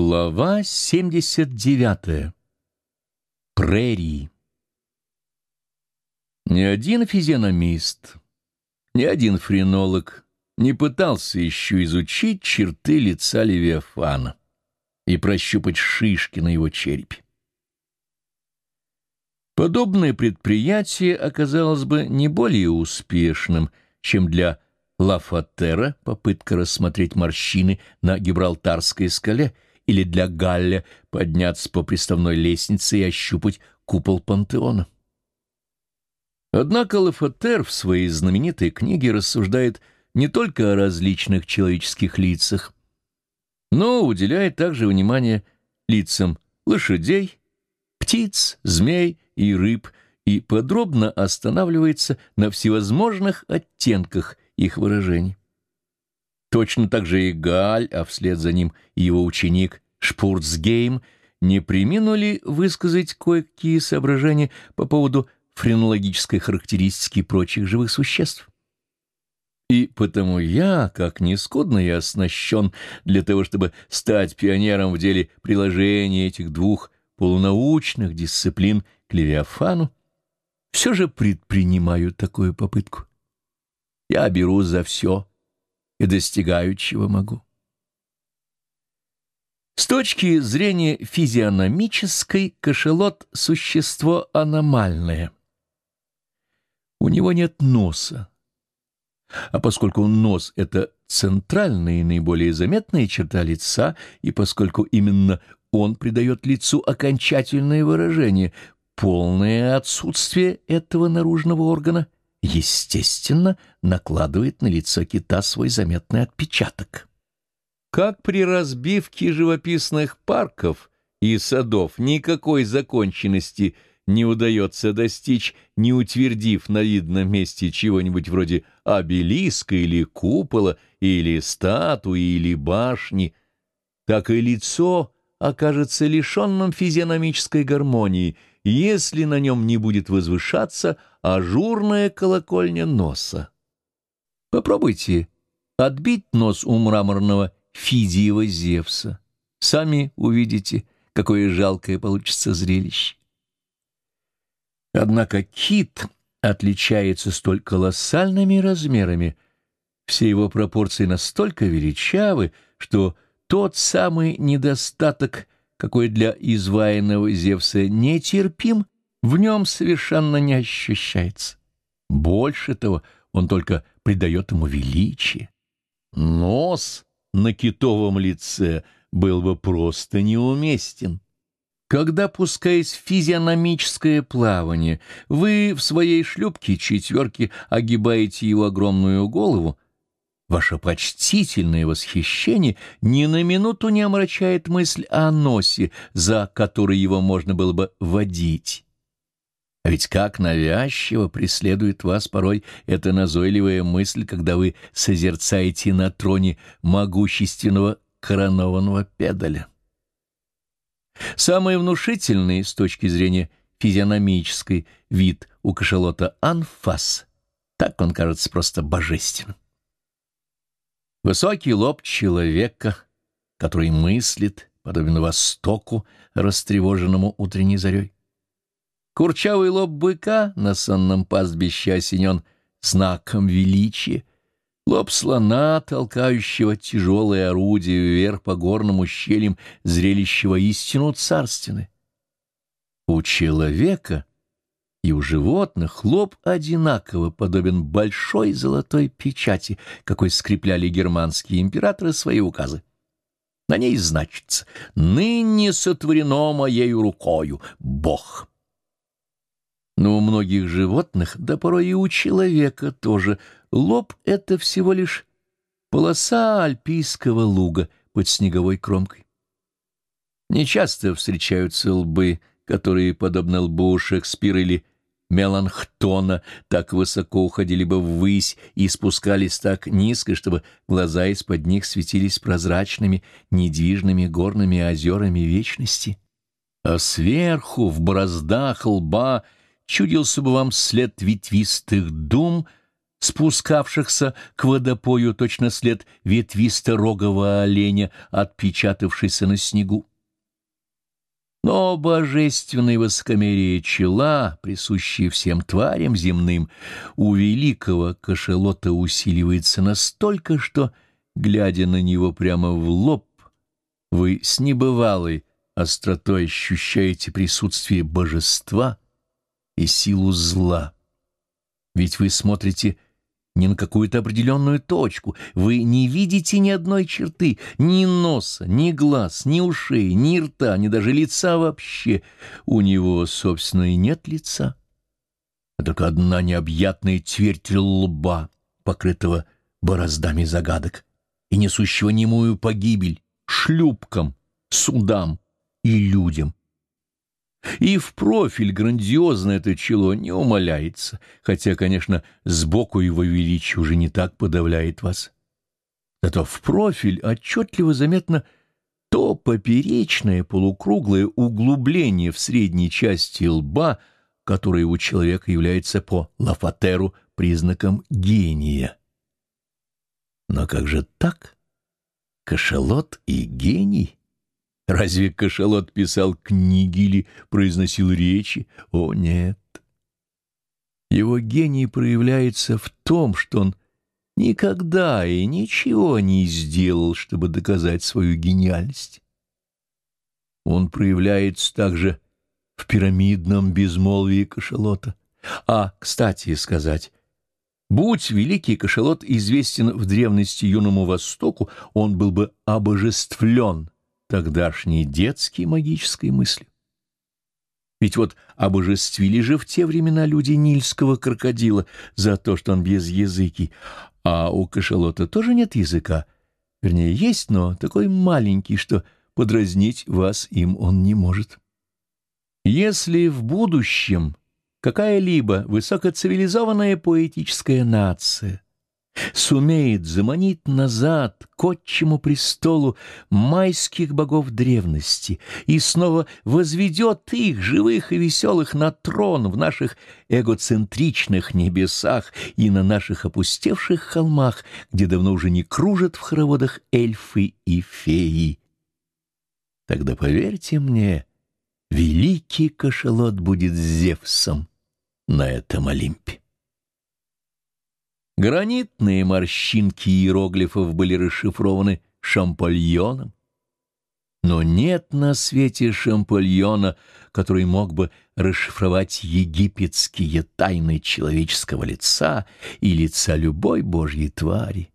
Глава 79. Прерии. Ни один физиономист, ни один френолог не пытался еще изучить черты лица Левиафана и прощупать шишки на его черепе. Подобное предприятие оказалось бы не более успешным, чем для Лафатера попытка рассмотреть морщины на Гибралтарской скале — или для Галля подняться по приставной лестнице и ощупать купол пантеона. Однако Лафатер в своей знаменитой книге рассуждает не только о различных человеческих лицах, но уделяет также внимание лицам лошадей, птиц, змей и рыб и подробно останавливается на всевозможных оттенках их выражений. Точно так же и Галь, а вслед за ним и его ученик Шпурцгейм не приминули высказать кое-какие соображения по поводу френологической характеристики прочих живых существ. И потому я, как нескудно и оснащен для того, чтобы стать пионером в деле приложения этих двух полунаучных дисциплин к Левиафану, все же предпринимаю такую попытку. Я беру за все, и достигаю, чего могу. С точки зрения физиономической, кошелот — существо аномальное. У него нет носа. А поскольку нос — это центральная и наиболее заметная черта лица, и поскольку именно он придает лицу окончательное выражение, полное отсутствие этого наружного органа — естественно, накладывает на лицо кита свой заметный отпечаток. Как при разбивке живописных парков и садов никакой законченности не удается достичь, не утвердив на видном месте чего-нибудь вроде обелиска или купола, или статуи, или башни, так и лицо окажется лишенным физиономической гармонии, если на нем не будет возвышаться ажурная колокольня носа. Попробуйте отбить нос у мраморного Фидиева Зевса. Сами увидите, какое жалкое получится зрелище. Однако кит отличается столь колоссальными размерами, все его пропорции настолько величавы, что тот самый недостаток, какой для изваянного Зевса нетерпим, в нем совершенно не ощущается. Больше того, он только придает ему величие. Нос на китовом лице был бы просто неуместен. Когда, пускаясь в физиономическое плавание, вы в своей шлюпке четверки огибаете его огромную голову, ваше почтительное восхищение ни на минуту не омрачает мысль о носе, за который его можно было бы водить. А ведь как навязчиво преследует вас порой эта назойливая мысль, когда вы созерцаете на троне могущественного коронованного педаля. Самый внушительный с точки зрения физиономической вид у кашалота анфас, так он кажется просто божественным. Высокий лоб человека, который мыслит, подобно востоку, растревоженному утренней зарей. Курчавый лоб быка на сонном пастбище осенен знаком величия. Лоб слона, толкающего тяжелое орудие вверх по горным ущельям, зрелищего истину царственны. У человека и у животных лоб одинаково подобен большой золотой печати, какой скрепляли германские императоры свои указы. На ней значится «Ныне сотворено моею рукою Бог». Но у многих животных, да порой и у человека тоже, лоб — это всего лишь полоса альпийского луга под снеговой кромкой. Нечасто встречаются лбы, которые, подобно лбу Шекспира или Меланхтона, так высоко уходили бы ввысь и спускались так низко, чтобы глаза из-под них светились прозрачными, недвижными горными озерами вечности. А сверху, в бороздах лба — чудился бы вам след ветвистых дум, спускавшихся к водопою точно след ветвисто-рогого оленя, отпечатавшийся на снегу. Но божественное высокомерие чела, присущее всем тварям земным, у великого кошелота усиливается настолько, что, глядя на него прямо в лоб, вы с небывалой остротой ощущаете присутствие божества и силу зла. Ведь вы смотрите не на какую-то определенную точку. Вы не видите ни одной черты, ни носа, ни глаз, ни ушей, ни рта, ни даже лица вообще. У него, собственно, и нет лица. А только одна необъятная твердь лба, покрытого бороздами загадок, и несущего немую погибель шлюпкам, судам и людям. И в профиль грандиозно это чело не умаляется, хотя, конечно, сбоку его величие уже не так подавляет вас. Зато в профиль отчетливо заметно то поперечное полукруглое углубление в средней части лба, которое у человека является по Лафатеру признаком гения. Но как же так? Кошелот и гений? Разве кашалот писал книги или произносил речи? О, нет. Его гений проявляется в том, что он никогда и ничего не сделал, чтобы доказать свою гениальность. Он проявляется также в пирамидном безмолвии кашалота. А, кстати сказать, будь великий кашалот известен в древности юному Востоку, он был бы обожествлен тогдашней детской магической мысли. Ведь вот обожествили же в те времена люди нильского крокодила за то, что он без языки, а у кашалота тоже нет языка. Вернее, есть, но такой маленький, что подразнить вас им он не может. Если в будущем какая-либо высокоцивилизованная поэтическая нация сумеет заманить назад к отчему престолу майских богов древности и снова возведет их, живых и веселых, на трон в наших эгоцентричных небесах и на наших опустевших холмах, где давно уже не кружат в хороводах эльфы и феи. Тогда поверьте мне, великий кошелот будет Зевсом на этом Олимпе. Гранитные морщинки иероглифов были расшифрованы шампальоном. Но нет на свете шампальона, который мог бы расшифровать египетские тайны человеческого лица и лица любой божьей твари.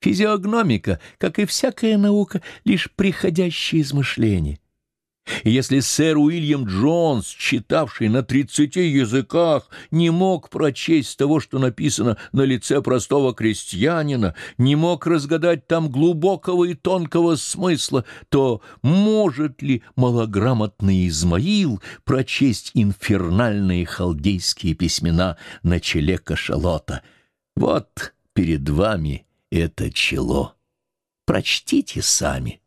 Физиогномика, как и всякая наука, лишь приходящее измышление. И если сэр Уильям Джонс, читавший на тридцати языках, не мог прочесть того, что написано на лице простого крестьянина, не мог разгадать там глубокого и тонкого смысла, то может ли малограмотный Измаил прочесть инфернальные халдейские письмена на челе кашалота? Вот перед вами это чело. Прочтите сами,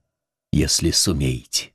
если сумеете.